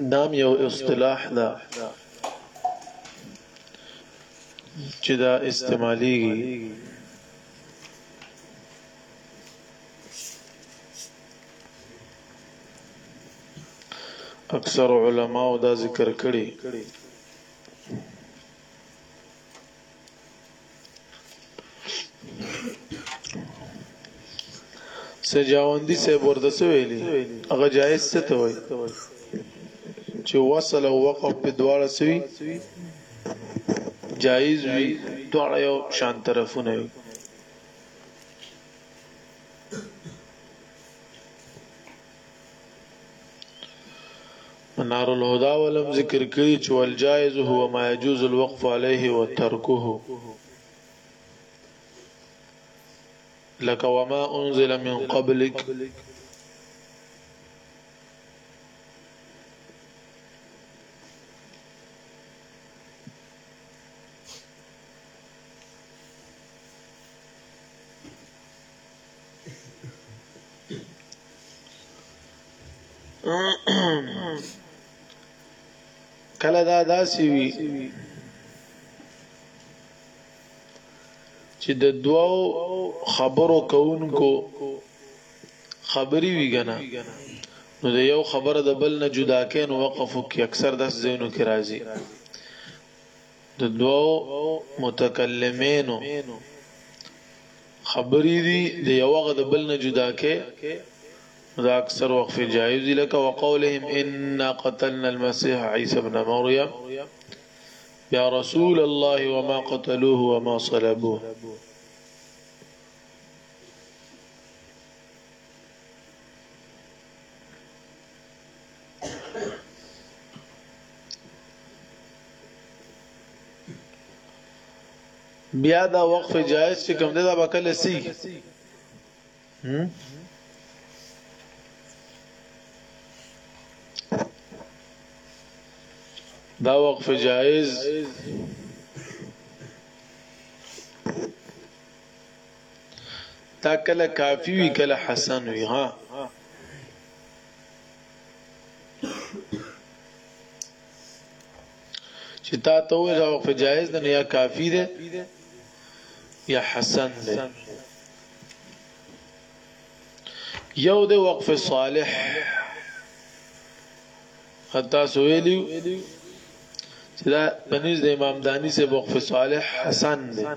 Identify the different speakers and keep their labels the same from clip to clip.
Speaker 1: دام یو اصطلاح ده چې دا استعماليږي اکثر علماو دا ذکر کړي سجاوندی سه ورته سویلی هغه جایز څه ته وای چې وصل او وقف په دواړه سوي جایز وي دواړه یو شان طرفونه وي نار الهدى ولم ذکر کړي چې والجائز هو ما يجوز الوقف عليه وتركه لك وما انزل من قبلك کله دا داسي وي چې د دوو خبرو کوونکو خبري وي کنه نو د یو خبره د بل نه جدا کین وقفو کې اکثر داس زینو کې راځي د دوو متکلمینو خبرې دي د یو غد بل نه جدا کې دا اکثر وقف جایز دي لکه وقولهم ان قتلنا المسيح عيسى ابن مريم يا رسول الله وما قتلوه وما صلبوه بیا دا وقف جائز چې کوم دی دا بکل سی دا وقف جائز دا کله کافی وی کله حسن وی ها چې تا ته وې دا وقف جایز ده یا کافی ده یا حسن ده یو ده وقف صالح حتا سویلی چې دا پنځ د امام دانی سے وقف صالح حسن ده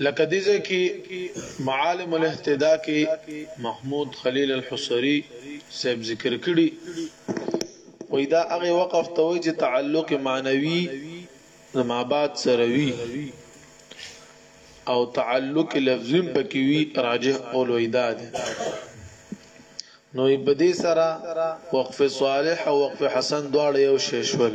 Speaker 1: لکه دې ځای کې معالم الاهتداء کې محمود خلیل الحصري صاحب ذکر کړي وای دا هغه وقف ته وای چې تعلق معنوي د مابعد سره وي او تعلق لفظي پکې وي راجح قول وای دا ده نو په دې سره وقف صالح او وقف حسن دواړه یو شیشول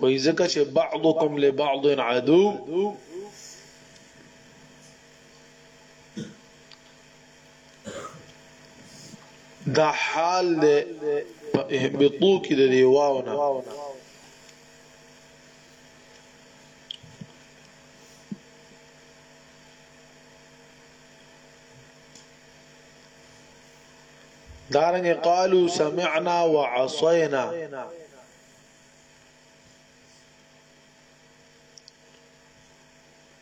Speaker 1: وای ځکه چې بعضکم لبعض عدو دا حال ده په اهبطو کې د دی واونه دارنګ قالو سمعنا وعصينا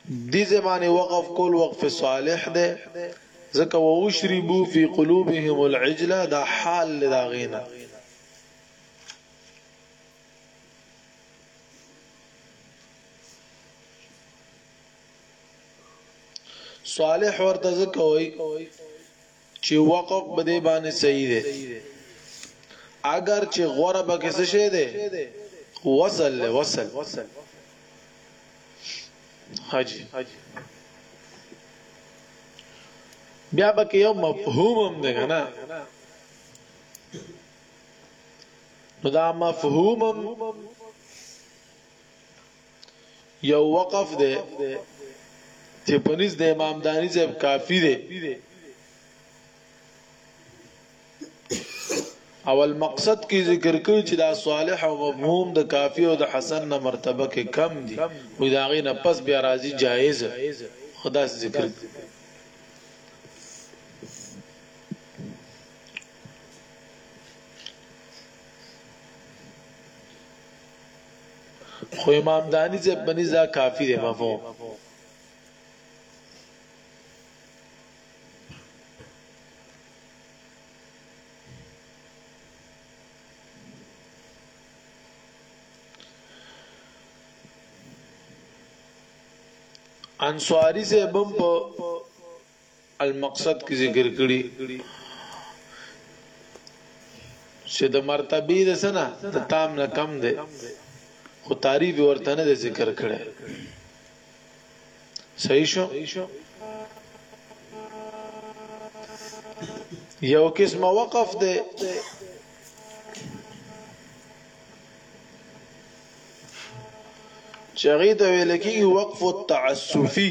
Speaker 1: دي زمانه وقف کول وقف صالح ده زکه وشربو فی قلوبهم العجله دا حال دا غینا صالح ورته زکه وای چې وقف په دې باندې صحیح دی اگر چې غوره به کې څه شه دی وصل له وصل حاجی بیا به کې یو مفهوم هم دی کنه نو دا مفهوم یو وقف دی چې پنځ د امام دانی صاحب کافی دی اول مقصد کې ذکر کوي چې دا صالح او مفهوم د کافی او د حسن نه مرتبه کې کم دي وې دا غي نه پس بیا راضي جایز خدا سے ذکر خو امام دانی چې په نزا کافی دی مفهوم انصاری زبم په المقصد کې ذکر کړي چې د مرتبه د سنا د تام نه کم دی خو تعریف ورته نه ذکر کړي صحیح شو یو قسم وقف دی چغی ته ویل کیږي وقف التعسفي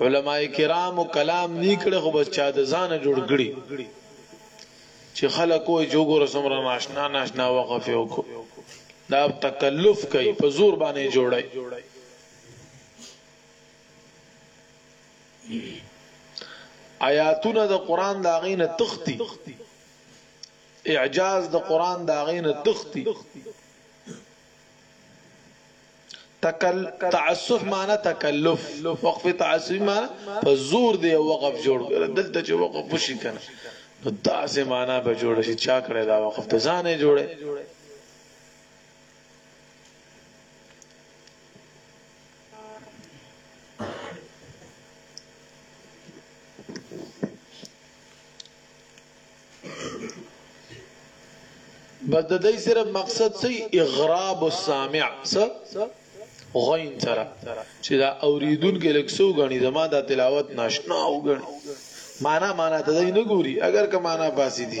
Speaker 1: علماء کرامو کلام نی کړی خو بس چا د ځانه جوړ کړی چې خلک وای چې وګوره سمره ناشنا ناشنا وقف یو کو دا تکلف کوي په زور باندې جوړای آیاتونه د قران دا غینه تختی اعجاز د قران دا غینه تختی تکل تعسف معنی تکلف وقف تعسفی معنی په زور دی وقف جوړ کړ دلته چې وقف وشي کنه نو دا سه معنی به جوړ شي چا کړی دا وقف ته ځانه جوړه بس د دې صرف مقصد سي اغراب السامع س غوین سره چې دا اوریدونکو لکسو غني زما د تلاوت ناشنا وګڼي معنا معنا ته نه ګوري اگر که معنا باسي دي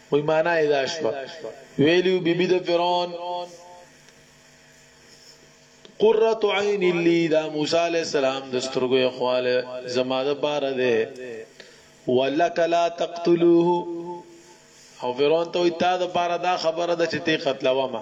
Speaker 1: وی مانا یې دا شوه ویلیو بی بی د فرعون قرۃ عین لی دا موسی علی السلام د سترګو خواله زما د پاره ده ولک لا تقتلوه او فرعون ته تا د پاره دا خبره ده چې تی قتلوا ما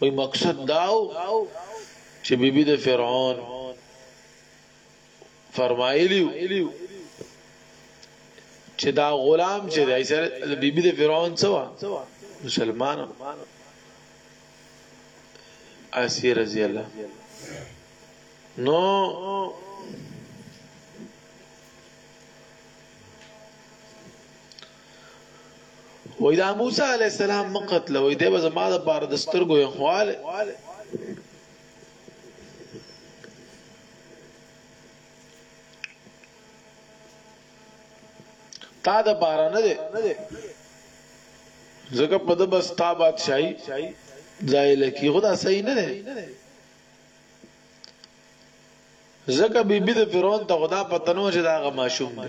Speaker 1: وی مقصد داو چې بیبي د فرعون فرمایلی چې دا غلام چې دی سره بیبي د فرعون څوا مسلمان اسیر رضی الله نو وای دا موسی علی السلام مقتل وای دی به زما د پاره د سترګو یې خوال تا د پاره نه دی زکه په د بس تا بادشاہي ځای لکی خدا صحیح نه دی زکه بیبي د فرعون ته خدا پتنو چې دا غ ماشوم دی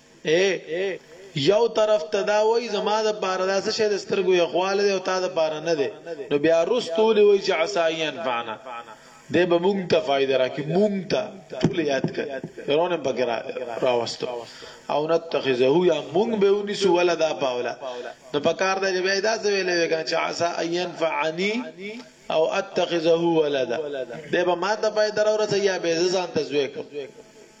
Speaker 1: ای یو طرف ته دا وای زما د پاره دا څه شی د سترګو یخواله دی او تا د پاره نه دی نو بیا رستو ولې وای چې عصای انفعنا دی به مونږ ته فائدہ راکې مونږ ته ټول یاد کړ رونه پکې را راوستو او نتخذه یا مونږ به ونی سو ولا دا پاولا نو پکار دا چې بیا دا څه ویلې وکړه چې عسا اين فعني او اتخذه ولدا دی به ما ته فائدہ راورسې یا به ځان تزویک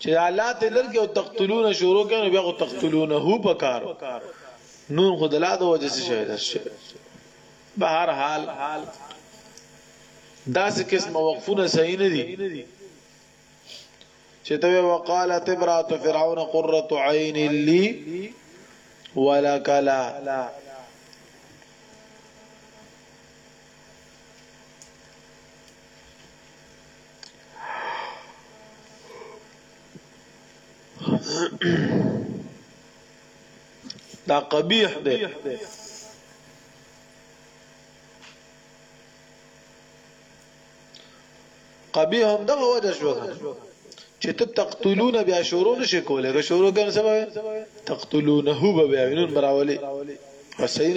Speaker 1: چې الله ته لرګي او تقتلون شروع کړي بیا خو تقتلون هو پکار نون خو دلا د وجه څه شوی ده به هر حال داسې قسم وقفونه صحیح نه دي چې ته وقالت امراه فرعون قرة عين لي ولك لا دا قبیح دی قبیح هم دغه وجه شو چې ته تقتلون بیا شروع نشي کولای که شروع کړي سبا تقتلونه به بیا وینون براولي حسین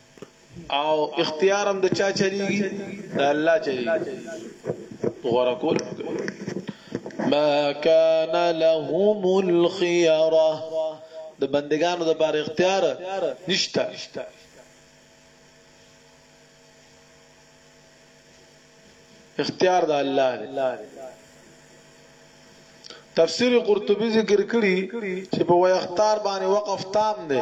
Speaker 1: او اختیار هم د چا چلیږي د الله چلیږي غره کول ما كان لهم الخيره د بندگانو د بار اختیار نشته اختیار د الله دی تفسیر قرطبی ذکر کړی چې په وای اختیار باندې وقف تام دی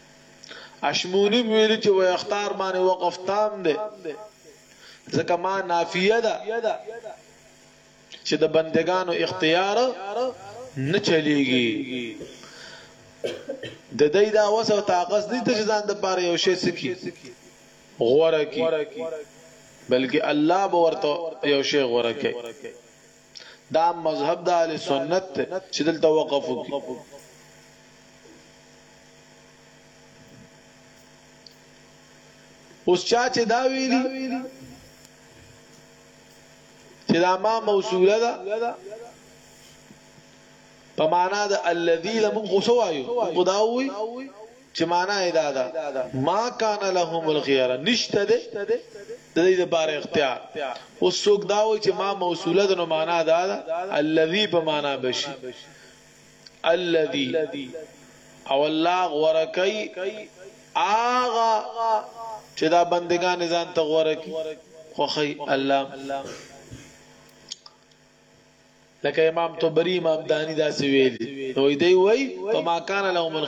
Speaker 1: اشمونی ویلی چې وای اختار باندې وقف تام دی ځکه ما نافیه ده چې د بندگانو اختیار نه چلیږي د دې دا وس او طاقت نه ته ځان د پاره یو شی سکی غوړه کی بلکې الله به ورته یو شی غوړه کوي دا مذهب د اهل سنت چې دلته وقف وکړي اوس چا چې دا ویلي چې دا ما موصوله ده په معنا د الذي لم خصوایو خداوي چې معنا یې دا ده ما کان لهم الخيار نشته ده د دې لپاره اختیار اوس څوک دا وایي چې ما موصوله ده نو معنا دا ده الذي په معنا بشي الذي او الله غوره کوي آغا چې دا بندگان ځان ته غوره کوي خوخی الله لکه امام طبری امام دانی دا سی ویل نو دی وای په ما کان لهم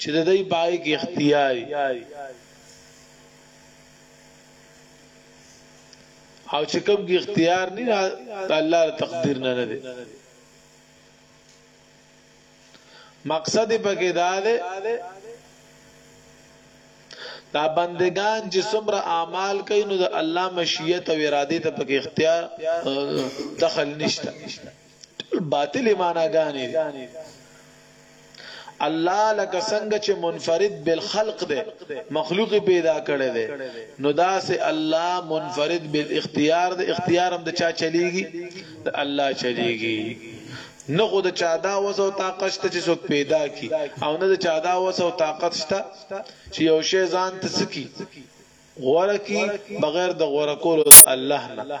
Speaker 1: چې د دې پای کې اختیاري او چې کوم کې اختیار نه د الله تقدیر نه نه دی مقصد پکې دا دی دا بندگان چې څومره اعمال کوي نو د الله مشیت او اراده ته پکې اختیار دخل نشته ټول باطل معناګانې دي الله لکه څنګه چې منفرد بالخلق دی مخلوق پیدا کړی دی نو دا سه الله منفرد بالاختیار دی اختیار هم د چا چلیږي د الله چلیږي نه خو د چا دا وس او طاقت شته چې څوک پیدا کی او نه د چا دا وس او طاقت شته چې یو شی ځان ته سکی غوړه کی بغیر د غوړه کولو د الله نه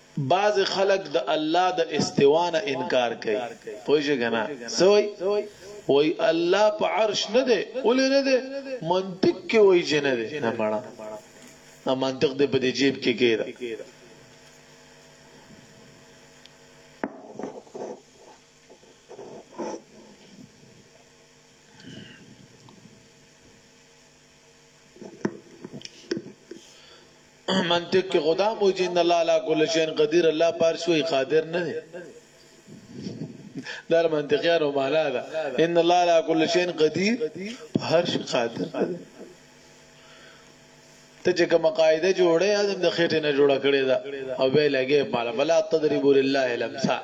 Speaker 1: بعضې خلک د الله د استوا نه انکار کوي پوه شوې که نه څه وایي وایي الله په عرش نه دی ولې نه دی منطق کې وایي چې نه دی نه مړه دا منطق دې په دې جیب کې کېده منطق کې خدا موجي ان الله لا کل شین قدیر الله پر شوی قادر نه دی در منطقيانو معنا ده ان الله لا کل شین قدیر هر شي قادر دی ته چې کوم قاعده جوړه اعظم د خېټه نه جوړه کړې ده او به لګي مال بلا تدریبو لله الامثال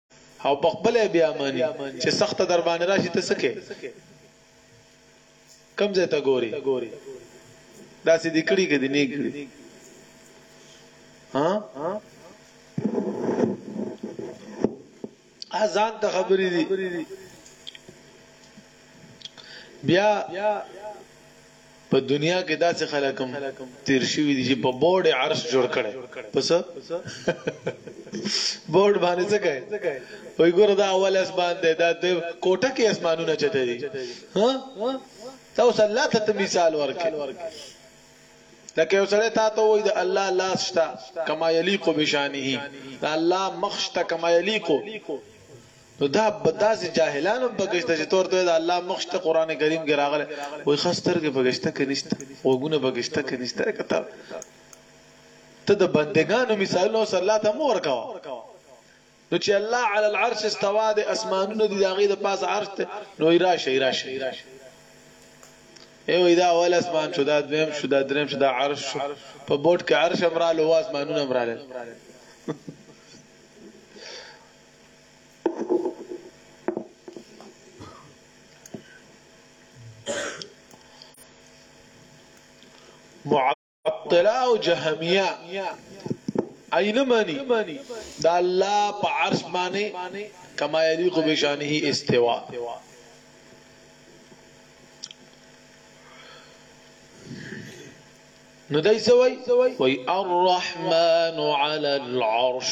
Speaker 1: او په خپله یې بیا مني چې سخته در باندې راشي ته څه کوې کوم ځای ته ګوري داسې دې کړي که دې نه کړي ها ځان ته خبرې دي بیا په دنیا کې داسې خلک هم تیر شوي دي چې په بورډ یې عرش جوړ کړی په څه بورډ باندې څه کوي وایي ګوره دا اول اسمان دی دا د کوټه کې اسمانونه چته دي ها تا اوس الله ته مثال ورکړي لکه یو سره تا ته وای د الله لاس شتا کما یلیق بشانه الله مخ شتا کما یلیق نو دا بداسې جاهلانو په کشته چې تور ته دا الله مخشته قران کریم کې راغله وای خسترګې په کشته کې نشته وګونه په کشته کې نشته کته ته د بندگانو مثالونه صلی الله ته مور کا نو چې الله علی العرش استوا د اسمانونو دی داغه د پاس عرش ته نو راشه راشه ایو دا اول اسمان شو دا دویم شو دا دریم شو دا عرش شو په بوت کې عرش امراله او اسمانونه امراله معطله او جهميه اين معنی د الله په عرش باندې کما يليق بشانه استوا نو دای سوی وی الرحمن علی العرش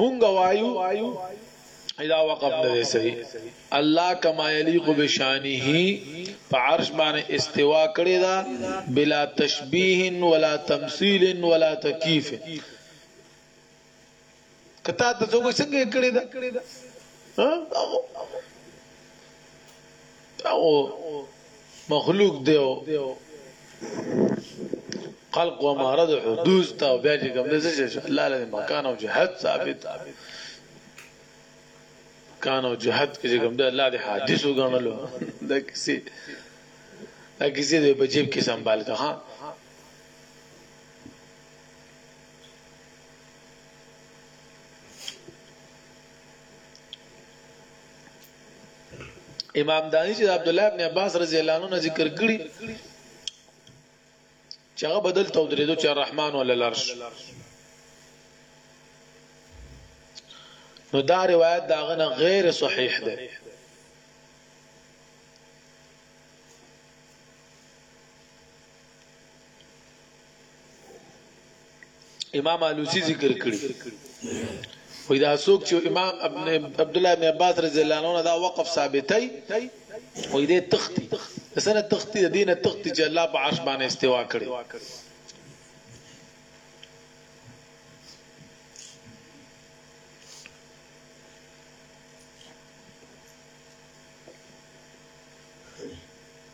Speaker 1: مونږ وایو اذا وقف نه صحیح الله کما یلیق بشانه په عرش باندې استوا کړی دا بلا تشبیه ولا تمثيل ولا تکیف کته ته څوک څنګه کړی دا ها او مخلوق دیو خلق و معرض حدوث تا بیا چې کوم دې چې الله له مکان او جهاد ثابت مکان او جهاد کې کوم دې الله دې حادث وګڼلو دا کسی دا کسی دې په جیب کې سنبال کا ها امام دانی چې عبد الله ابن عباس رضی الله عنه ذکر کړی چې هغه بدل تو درېدو چې الرحمن ول الارش نو دا روایت دا غنه غیر صحیح ده امام علوسی ذکر کړی وې دا څوک چې امام ابن عبد الله ابن عباس رضی الله عنه دا وقف ثابتای وې دې تختی سره تختی دینه تختی چې الله په عرش باندې استوا کړی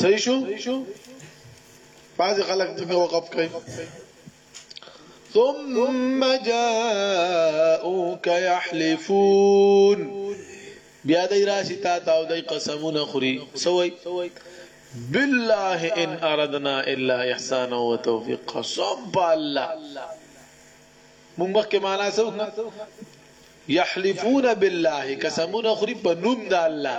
Speaker 1: صحیح شو بعض خلک دې وقف کوي ثم جاءوك يحلفون بیا دای راشي تا تا او دای قسمونه خوري سوي بالله ان اردنا الا احسانا وتوفيق قسم بالله موږ مخکې معنا سو يحلفون بالله قسمونه خوري په نوم د الله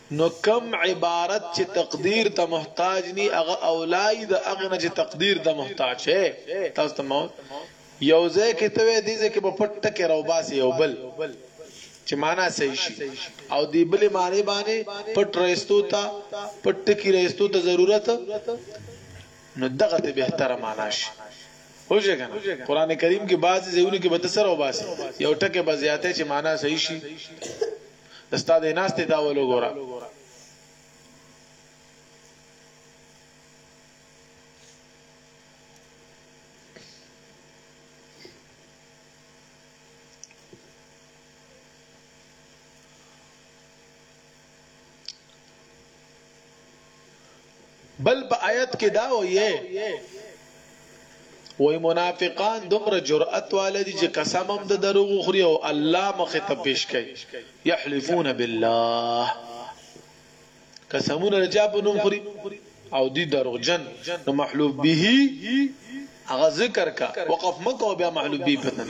Speaker 1: نو کوم عبارت چې تقدیر ته محتاج ني هغه اولای د هغه نه چې تقدیر ته محتاج شي تاسو ته مو یو ځای کې ته دې ځکه په پټ ټکه راو باسي یو بل چې معنا صحیح شي او دی بل معنی باندې پټ رئیستو ته پټ ټکی رئیستو ته ضرورت نو دغه ته به تر معنا شي هوځه کنه قران کریم کې بعضی ځایونه کې به تسر او باسي یو ټکه به زیاته چې معنا صحیح شي ستا د ناستې دا ول وګوره بل په آیت کې دا وایي وای منافقان دومره جرأت والدي چې قسم هم د دروغ خوري او الله مخه ته پیش کوي یحلفون بالله قسمونه رجا په نوم خوري او دی دروغجن نو محلوب به هغه ذکر کا وقف مکو بیا محلوب به پتن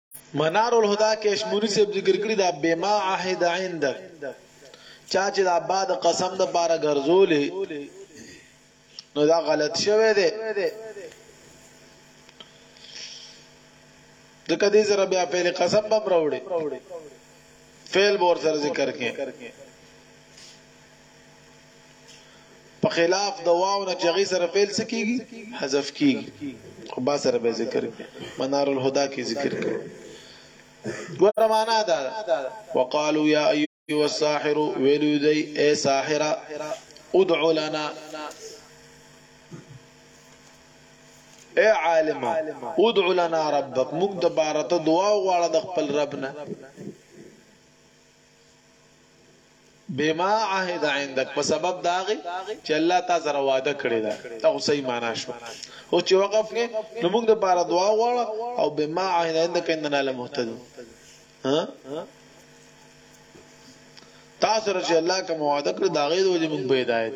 Speaker 1: منار الهدا کشموري صاحب ذکر کړی دا بما عهد عندك چا چې دا بعد قسم د بار ګرځولې نو دا غلط شوه دی د کدي سره بیا فعل قسم بم راوړي فعل بور سره ذکر کې په خلاف د واو نه چې هغه سره فعل څه کیږي حذف کیږي خو با سره به ذکر منار الهدى کې ذکر کړي ګوره معنا دا وقالو یا ایو الساحر ویلو دی اے ساحره ادع لنا اے عالم ادع لنا ربک موږ د بارته دعا غواړه د خپل ربنا بما عهد عندک په سبب دا غي چې الله تا سره وعده کړی دا دا خو صحیح معنا شو او چې وقف کې نو موږ د پاره دعا وغواړه او بما عهد عندک اننا لمهتدون ها تا سره چې الله کوم وعده کړی دا غي د وجه موږ په هدایت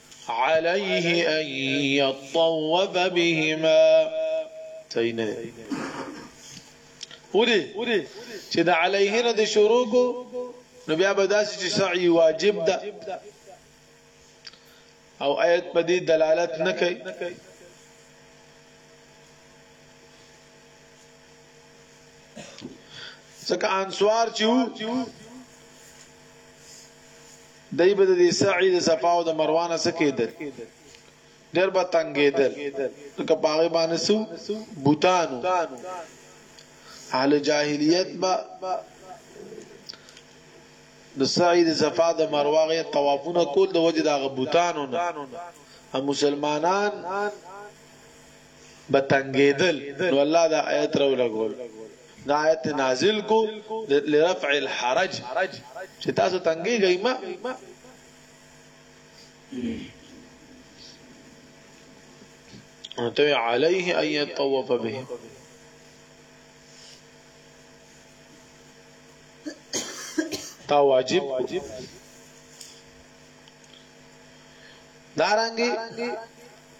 Speaker 1: عليه ان يطوف بهما صحیح نه ودي چې د عليه نه د شروع کو نو بیا به داسې چې سعی واجب ده او آیت په دې دلالت نه کوي ځکه انسوار چې دوی به د دې سعی د صفا او د مروه نه سکیدل ډېر به تنګېدل که پاغه باندې سو بوتانو اهل جاهلیت با د سعی د صفا د مروه غي طوافونه کول د وجه د غبوتانو نه هم مسلمانان به تنګیدل نو الله دا آیت راو لګول دا آیت نازل کو لرفع الحرج چې تاسو تنګي گئی ما ته عليه ان يطوف به تا واجب دارانګي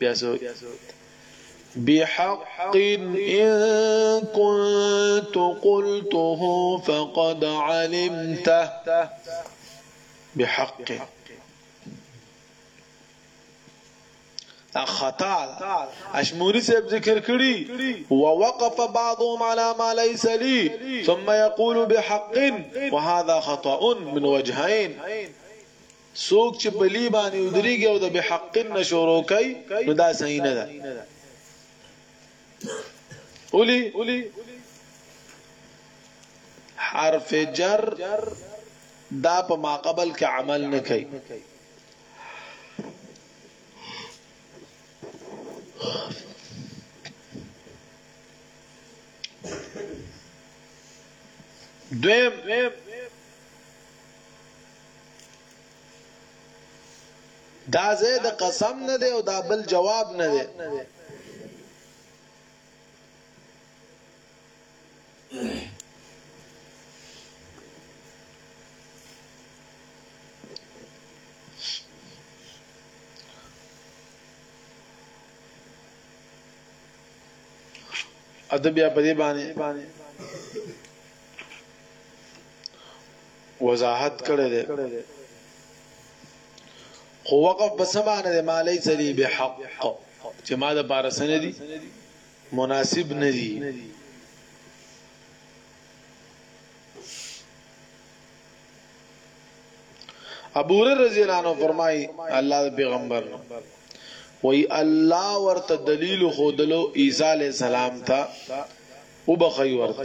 Speaker 1: بيسو بحق إن كنت قلته فقد علمته بحق خطا اشموري سب ذکر کړي ووقف بعضهم على ما ليس لي ثم يقول بحق وهذا خطا من وجهين څوک چې پلي باندې ودريږي او د بحقن نه شروع کوي نو دا صحیح نه ده اولی حرف جر دا په ما قبل کې عمل نه کوي دویم دا ځای د قسم نه دی او دا بل جواب نه دی ادب یا په دې باندې وضاحت کړی دی خو وقف په سمانه دی ما ليس لي بحق چې ما د پارسنه دي مناسب نه دي ابو هريره رضی الله عنه فرمای الله پیغمبر وی الله ورته دلیل خودلو عیسی علی السلام ته وبخی ورته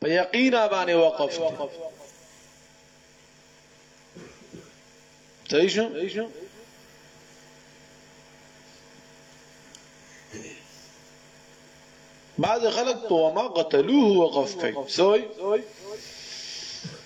Speaker 1: فيقينا باني وقفت باندې بعض خلق وما قتلوه وقفك سوي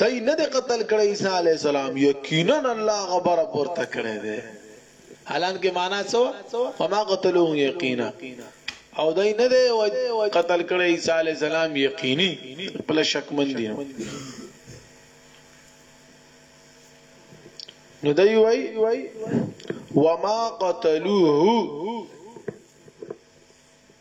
Speaker 1: دی نه دی قتل کړی عیسی علی السلام یقینا الله غبره پورته کړی دی حالان کې معنا څه وما قتلوه یقینا او دای نه دی قتل کړی عیسی علی السلام یقیني بل شک من دی نو دی وای وما قتلوه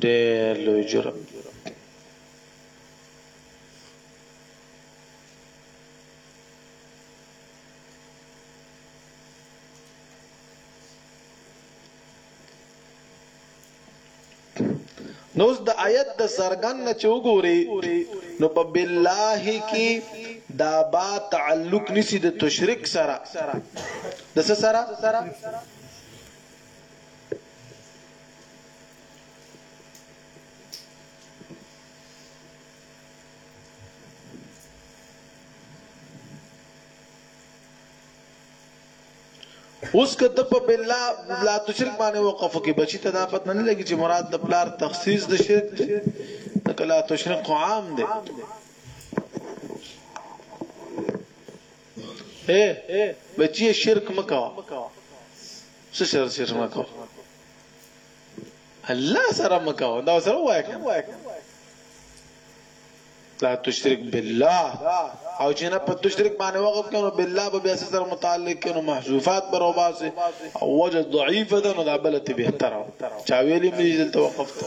Speaker 1: ډیر لوی جرم دی. نو د آیت د سرګن نه چې وګوري نو په بالله کې دا با تعلق نسی د تشریک سره د سره اوس که ته په بالله لا تشرک باندې وقف کې بچی ته دا پته نه لګي چې مراد د پلار تخصیص د شرک دی ته کلا تشرک عام دی اے بچی شرک مکوا څه شر شر مکو الله سره مکو دا سره وای لا تشرک بالله او چې نه په تشرک باندې وقف کړو بالله به بیا سره متعلق کړو محذوفات پر او باسه او وجه ضعیفه ده نو دا بلته به تر چا ویلې مې دلته وقف ته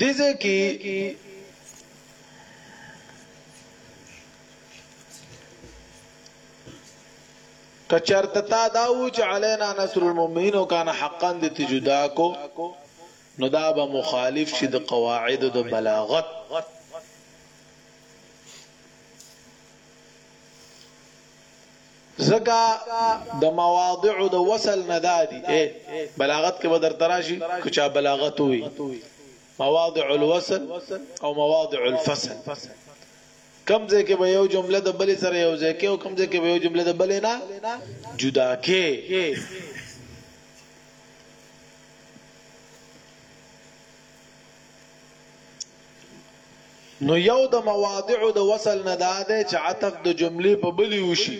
Speaker 1: دې ځای کې کچرت تا دا و چې علینا نصر المؤمنین او کان حقا د تجدا کو نو دا به مخالف شي د قواعد د بلاغت ځکه د مواضع د وصل نه دا دي اې بلاغت کې به درته راشي که چا بلاغت وي مواضع الوصل او مواضع الفصل کم ځای کې به یو جمله د بلې سره یو ځای کې او کم ځای کې به یو جمله د بلې نه جدا کې نو یو د مواضع د وصل نه دا ده چې عطف د جملې په بلی وشي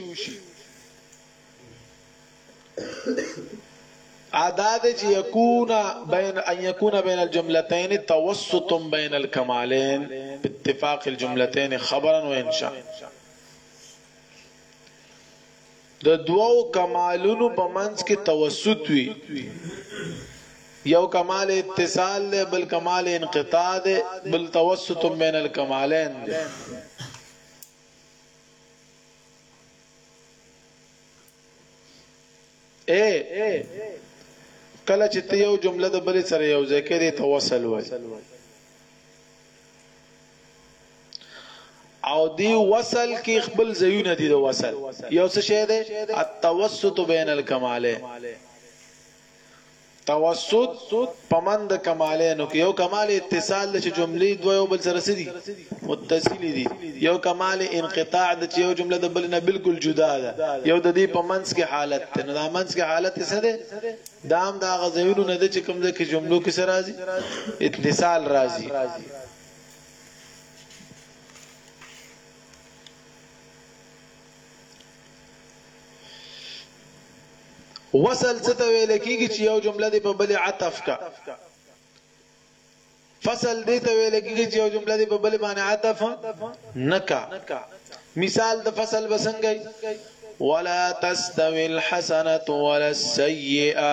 Speaker 1: ادا ده چې یکون بین ان یکون بین الجملتین توسط بین الکمالین اتفاق الجملتین خبرا و انشاء د دوو کمالونو په منځ کې توسط وي یو کمال اتصال دی بل کمال انقطاع دی بل توسط بین الکمالین دی اے کله چې ته یو جمله د بل سره یو ځای کې دی توسل وای او دی وصل کې خپل زیونه دي د وصل یو څه شه ده التوسط بین الکماله توسط پمند کمالینو کې یو کمال اتصال د جملې دوه یو بل سره سدي متصلي دي یو کمال انقطاع د یو جمله د بل نه بالکل جدا ده یو د دې پمنس کې حالت ته نو د منس کې حالت څه ده دام دا غزوینو نه د چې کوم د کې جملو کې سره راځي اتصال راځي وصل څه ته ویل کیږي چې یو جمله دی په بل عطف کا فصل دی ته ویل کیږي چې یو جمله دی په بل باندې عطف نکا مثال د فصل بسنګي ولا تستوي الحسنه ولا السيئه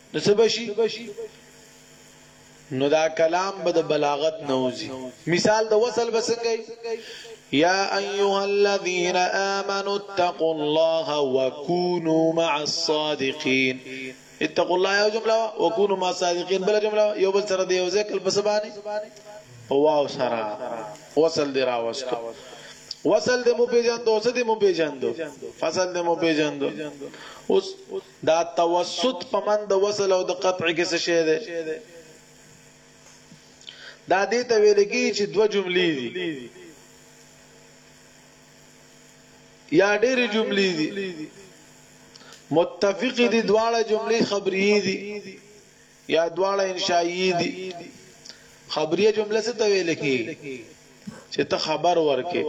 Speaker 1: نو څه بشي نو دا کلام به د بلاغت نوځي مثال د وصل بسنګي یا ایها الذین آمنوا اتقوا الله وكونوا مع الصادقین اتقوا الله یو جمله وكونوا مع الصادقین بل جمله یو بل سره دی یو ځکل په سبانه په واو سره وصل دی راوستو وصل دې مو پیژندو څه دې مو پیژندو فصل دې مو پیژندو اوس دا توسط په من د وصل او د قطع کې څه شی دی دا دې ته ویل کی چې دوه جملې دي یا ډېرې جملې دي متفق دي دواړه جملې خبري دي یا دواړه انشائیه دي خبریه جمله څه ته ویل کی چې ته خبر ورکې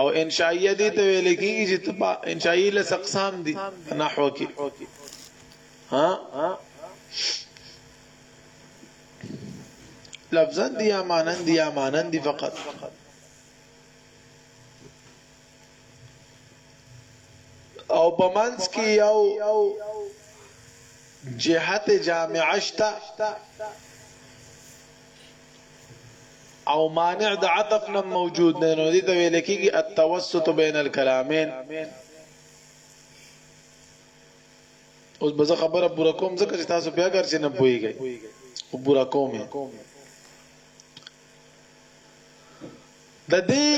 Speaker 1: او انشائیه دي ته ویل کی چې ته انشائیه لس اقسام دي نحو کې ها لفظا دي یا مانن دي یا مانن دي فقط او په منځ کې یو جهت جامعه شته او مانع د عطف نه موجود نه نو دي ته ویل کېږي التوسط بین الکلامین اوس به خبره پورا کوم ځکه چې تاسو بیا ګر چې نه پويږئ او پورا کوم د دې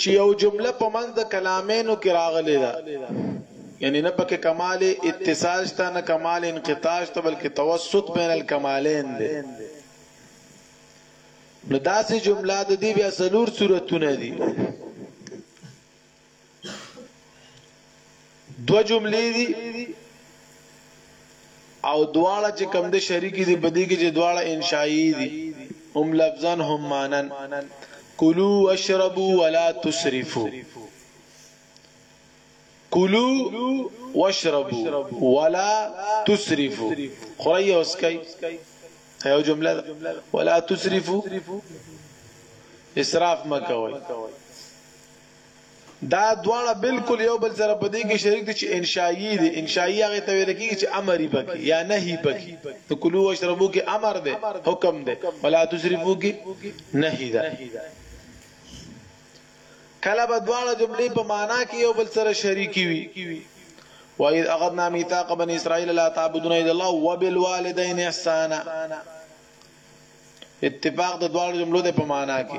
Speaker 1: چې یو جمله په منځ د کلامینو کې راغلي ده یعنی نه پکې کمال اتصال شته نه کمال انقطاع شته بلکې توسط بین الکمالین دی نو داسې جمله د دې بیا سلور صورتونه دي دو جملې دي او دواړه چې کم د شریک دي په دې کې چې دواړه انشائی دي هم لفظا هم مانن کلو واشربوا ولا تسرفوا کلو واشربوا ولا تسرفوا خوري اوس کوي یو جمله ولا تسرفوا اسراف مکوئ دا دواړه بالکل یو بل سره په دې کې شریک دي چې انشائی دي انشائی هغه ته ویل کیږي چې امر پکې یا نهي پکې ته کلو واشربو کې امر دی حکم دی ولا تسرفو کې نهي ده کله به دواړه جملې په معنا کې یو بل سره شریکي وي وَإِذْ أَخَذْنَا مِيثَاقَ بَنِي إِسْرَائِيلَ لَا تَعْبُدُونَ إِلَّا اللَّهَ وَبِالْوَالِدَيْنِ إِحْسَانًا اتفاق د دواړو جملو د په معنا کې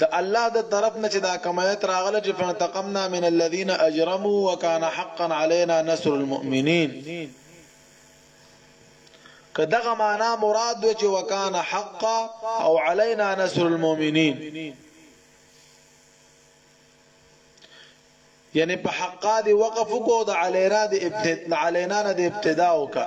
Speaker 1: د الله د طرف نه چې دا کوم آیت راغلی چې فانتقمنا من الذین اجرموا وکان حقا علینا نصر المؤمنین که دغه معنا مراد وي چې وکان حقا او علینا نصر المؤمنین یعنی په حقا دی وقف کو د علینا د ابتدا علینا نه د ابتدا وکړه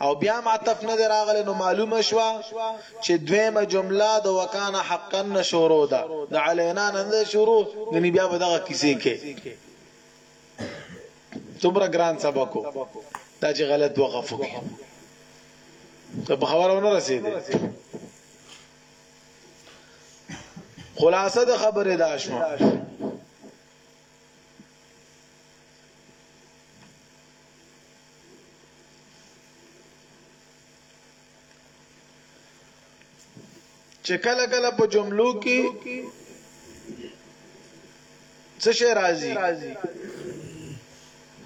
Speaker 1: او بیا هم عطف نه دی راغلی نو معلومه شوه چې دویمه جمله د وکانه حقا نه شروع ده د علینا نه ده شروع غنی بیا به دغه کیسې کې څومره ګران سبقو دا چې غلط وقف وکړي ته په خبرونه رسیدې خلاصه د خبره دا شو چې کله کله په جملو کې څه شي راځي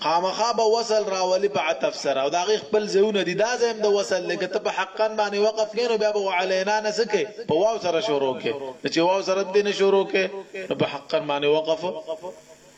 Speaker 1: خامخا به وصل راولي په عطف سره او دا غي خپل زونه دي دا زم د وصل لکه ته په حقا باندې وقف کینو بیا به علینا نسکه په واو سره شروع کې چې واو سره دې نه شروع کې په حقا باندې وقف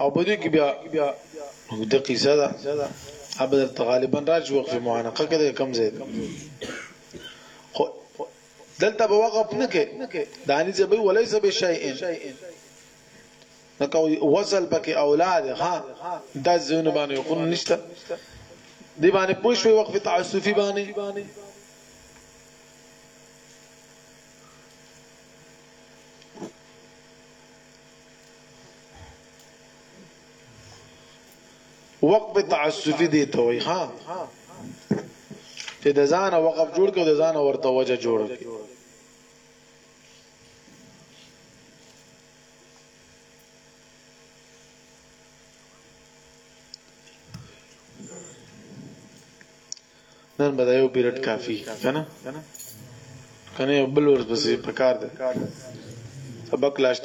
Speaker 1: او په دې کې بیا د قصه ده ابد غالبا راځي وقف معانقه کې کم زید خو دلته به وقف نه کې دانی چې به وليس بشيء نکو وصل پکې اولاد ها د زون باندې خو نشته دی باندې پوښوي وقف تعسفي باندې وقف تعسفي دی ته وای ها چې د ځانه وقف جوړ کړو د ځانه ورته وجه جوړ کړو نن به دا یو پیریډ کافی کنه کنه یو بل ورځ بس پکار ده سبق لاشته